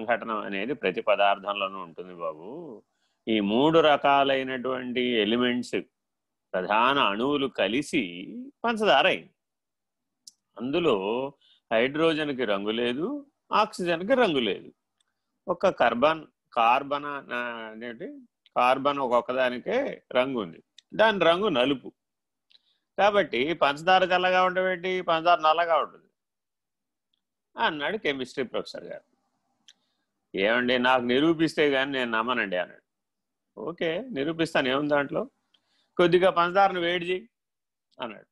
సంఘటన అనేది ప్రతి పదార్థంలోనూ ఉంటుంది బాబు. ఈ మూడు రకాలైనటువంటి ఎలిమెంట్స్ ప్రధాన అణువులు కలిసి పంచదార అయింది అందులో హైడ్రోజన్కి రంగు లేదు ఆక్సిజన్కి రంగు లేదు. ఒక కార్బన్ కార్బన్ అనేది కార్బన్ ఒక్కొక్కదానికే రంగు ఉంది. దాని రంగు నలుపు. కాబట్టి పంచదార తెల్లగా ఉండబెట్టి పంచదార నల్లగా ఉంటుంది. అన్నాడు కెమిస్ట్రీ ప్రొఫెసర్ గారు. ఏమండి? నాకు నిరూపిస్తే కానీ నేను నమ్మనండి అన్నాడు. ఓకే నిరూపిస్తాను. ఏముంది దాంట్లో? కొద్దిగా పంచదారను వేడి చేయి అన్నాడు.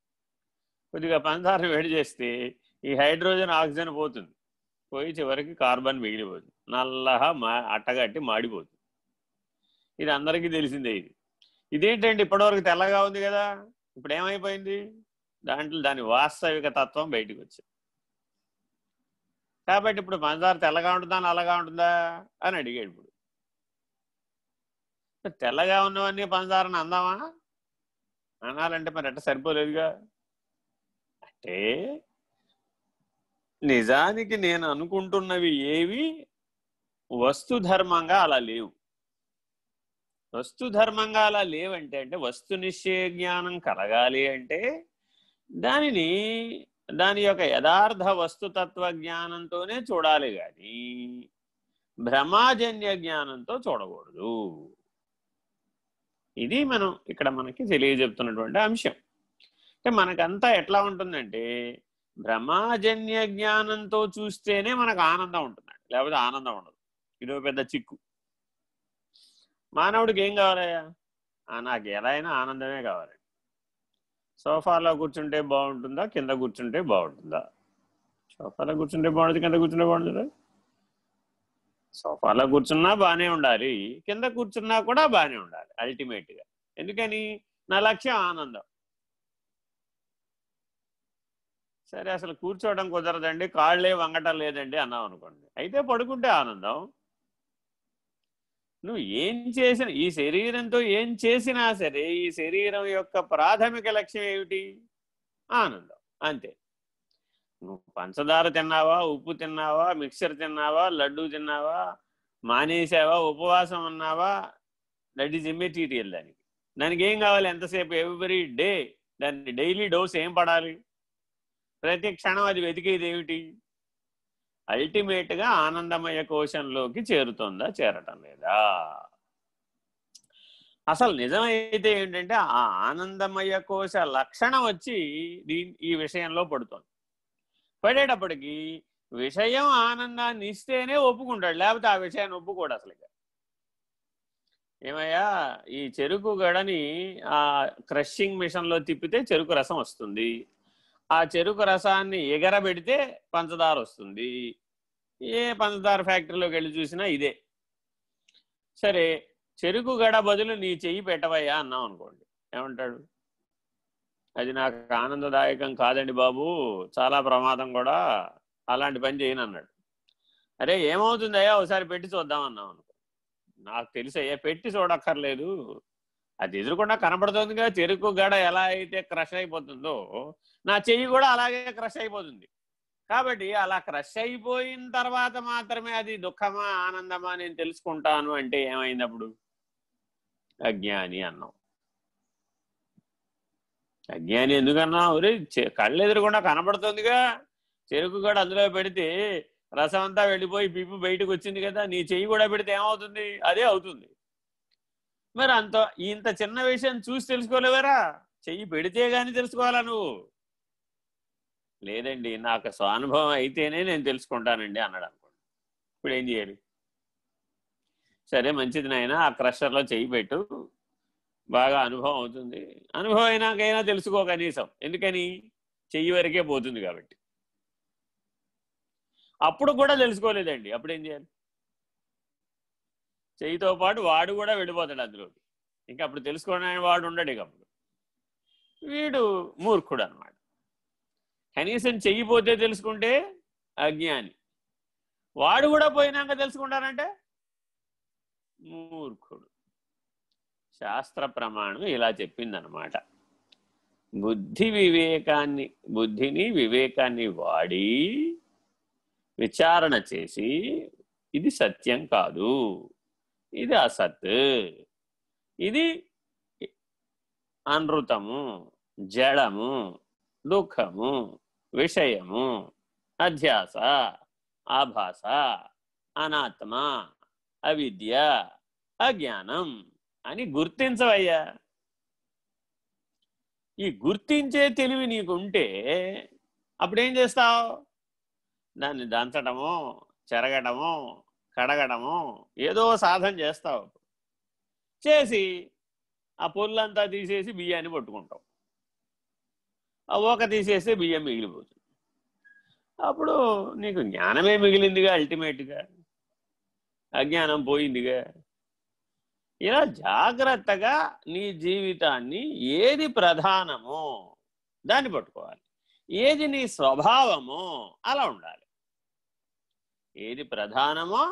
కొద్దిగా పంచదారను వేడి చేస్తే ఈ హైడ్రోజన్ ఆక్సిజన్ పోతుంది. పోయి చివరికి కార్బన్ మిగిలిపోతుంది. నల్లగా మా అట్టగట్టి మాడిపోతుంది. ఇది అందరికీ తెలిసిందే ఇది. ఇదేంటండి? ఇప్పటివరకు తెల్లగా ఉంది కదా. ఇప్పుడు ఏమైపోయింది దాంట్లో దాని వాస్తవిక తత్వం బయటికి వచ్చింది కాబట్టి ఇప్పుడు పంచదార తెల్లగా ఉంటుందా నల్లగా ఉంటుందా అని అడిగాడు ఇప్పుడు. తెల్లగా ఉన్నవన్నీ పంచదారని అందామా? అనాలంటే మరి అట్ట సరిపోలేదుగా. అంటే నిజానికి నేను అనుకుంటున్నవి ఏవి? వస్తుధర్మంగా అలా లేవు. వస్తుధర్మంగా అలా లేవంటే అంటే వస్తు నిశ్చయ జ్ఞానం కలగాలి అంటే దానిని దాని యొక్క యథార్థ వస్తుతత్వ జ్ఞానంతోనే చూడాలి కానీ భ్రమాజన్య జ్ఞానంతో చూడకూడదు. ఇది మనం ఇక్కడ మనకి తెలియజెప్తున్నటువంటి అంశం. అంటే మనకంతా ఎట్లా ఉంటుందంటే భ్రమాజన్య జ్ఞానంతో చూస్తేనే మనకు ఆనందం ఉంటుందండి. లేకపోతే ఆనందం ఉండదు. ఇదో పెద్ద చిక్కు. మానవుడికి ఏం కావాలయ్యా? నాకు ఎలా అయినా ఆనందమే కావాలి. సోఫాలో కూర్చుంటే బాగుంటుందా? కింద కూర్చుంటే బాగుంటుందా? సోఫాలో కూర్చుంటే బాగుంటుంది కింద కూర్చుంటే బాగుంటుందా సోఫాలో కూర్చున్నా బాగానే ఉండాలి కింద కూర్చున్నా కూడా బాగానే ఉండాలి అల్టిమేట్గా ఎందుకని? నా లక్ష్యం ఆనందం. సరే అసలు కూర్చోవడం కుదరదండి కాళ్ళే వంగటం లేదండి అన్నాం అనుకోండి అయితే పడుకుంటే ఆనందం. నువ్వు ఏం చేసిన ఈ శరీరంతో ఏం చేసినా సరే ఈ శరీరం యొక్క ప్రాథమిక లక్ష్యం ఏమిటి? ఆనందం. అంతే. నువ్వు పంచదార తిన్నావా ఉప్పు తిన్నావా మిక్సర్ తిన్నావా లడ్డు తిన్నావా మానేసావా ఉపవాసం ఉన్నావా? దట్ ఈజ్ ఇమ్మెటీరియల్ దానికి. దానికి ఏం కావాలి? ఎంతసేపు? ఎవ్రీ డే దాన్ని డైలీ డోస్ ఏం పడాలి? ప్రతి క్షణం అది వెతికేది ఏమిటి? అల్టిమేట్గా ఆనందమయ కోశంలోకి చేరుతుందా చేరటం లేదా? అసలు నిజమైతే ఏంటంటే ఆ ఆనందమయ కోశ లక్షణం వచ్చి దీని ఈ విషయంలో పడుతుంది. పడేటప్పటికి విషయం ఆనందాన్ని ఇస్తేనే ఒప్పుకుంటాడు లేకపోతే ఆ విషయాన్ని ఒప్పుకోడు అసలు ఏమయ్యా ఈ చెరుకు గడని ఆ క్రషింగ్ మిషన్లో తిప్పితే చెరుకు రసం వస్తుంది. ఆ చెరుకు రసాన్ని ఎగరబెడితే పంచదార వస్తుంది. ఏ పంచదార ఫ్యాక్టరీలోకి వెళ్ళి చూసినా ఇదే. సరే చెరుకు గడ బదులు నీ చెయ్యి పెట్టవయ్యా అన్నాం అనుకోండి. ఏమంటాడు? అది నాకు ఆనందదాయకం కాదండి బాబు చాలా ప్రమాదం కూడా అలాంటి పని చేయను అన్నాడు. అరే ఏమవుతుందయ్యా? ఒకసారి పెట్టి చూద్దాం అన్నాం అనుకో. నాకు తెలుసయ్యా పెట్టి చూడక్కర్లేదు. అది ఎదురుకుండా కనపడుతుందిగా చెరుకు గడ ఎలా అయితే క్రష్ అయిపోతుందో నా చెయ్యి కూడా అలాగే క్రష్ అయిపోతుంది. కాబట్టి అలా క్రష్ అయిపోయిన తర్వాత మాత్రమే అది దుఃఖమా ఆనందమా నేను తెలుసుకుంటాను అంటే ఏమైంది అప్పుడు అజ్ఞాని అన్నాం అజ్ఞాని ఎందుకన్నా ఒరే కళ్ళు ఎదురుకుండా కనబడుతుందిగా. చెరుకు కూడా అందులో పెడితే రసం అంతా వెళ్ళిపోయి పిప్పు బయటకు వచ్చింది కదా నీ చెయ్యి కూడా పెడితే ఏమవుతుంది? అదే అవుతుంది. మరి అంత ఇంత చిన్న విషయం చూసి తెలుసుకోలేవరా? చెయ్యి పెడితే గాని తెలుసుకోవాలా నువ్వు? లేదండి నాకు స్వానుభవం అయితేనే నేను తెలుసుకుంటానండి అన్నాడు అనుకోండి. ఇప్పుడు ఏం చేయాలి? సరే మంచిది నాయన ఆ క్రషర్లో చెయ్యి పెట్టు. బాగా అనుభవం అవుతుంది. అనుభవం అయినాకైనా తెలుసుకో కనీసం. ఎందుకని? చెయ్యి వరకే పోతుంది కాబట్టి. అప్పుడు కూడా తెలుసుకోలేదండి. అప్పుడు ఏం చేయాలి? చెయ్యితో పాటు వాడు కూడా వెళ్ళిపోతాడు అందులోకి ఇంకా అప్పుడు తెలుసుకోవడానికి వాడు ఉండడు ఇక అప్పుడు. వీడు మూర్ఖుడు అనమాట కనీసం చెయ్యిపోతే తెలుసుకుంటే అజ్ఞాని. వాడు కూడా పోయినాక తెలుసుకుంటారంటే? మూర్ఖుడు. శాస్త్ర ప్రమాణం ఇలా చెప్పిందనమాట బుద్ధి వివేకాన్ని బుద్ధిని వివేకాన్ని వాడి విచారణ చేసి ఇది సత్యం కాదు. ఇది అసత్. ఇది అనృతము జడము దుఃఖము విషయము అధ్యాస ఆభాస అనాత్మ అవిద్య అజ్ఞానం అని గుర్తించవయ్యా. ఈ గుర్తించే తెలివి నీకుంటే అప్పుడేం చేస్తావు? దాన్ని దంచడము చెరగడము కడగడము ఏదో సాధన చేస్తావు. చేసి ఆ పొల్లంతా తీసేసి బియ్యాన్ని పట్టుకుంటాం ఆ ఓక తీసేస్తే బియ్యం మిగిలిపోతుంది. అప్పుడు నీకు జ్ఞానమే మిగిలిందిగా అల్టిమేట్గా అజ్ఞానం పోయిందిగా. ఇలా జాగ్రత్తగా నీ జీవితాన్ని ఏది ప్రధానమో దాన్ని పట్టుకోవాలి. ఏది నీ స్వభావమో అలా ఉండాలి. ఏది ప్రధానమో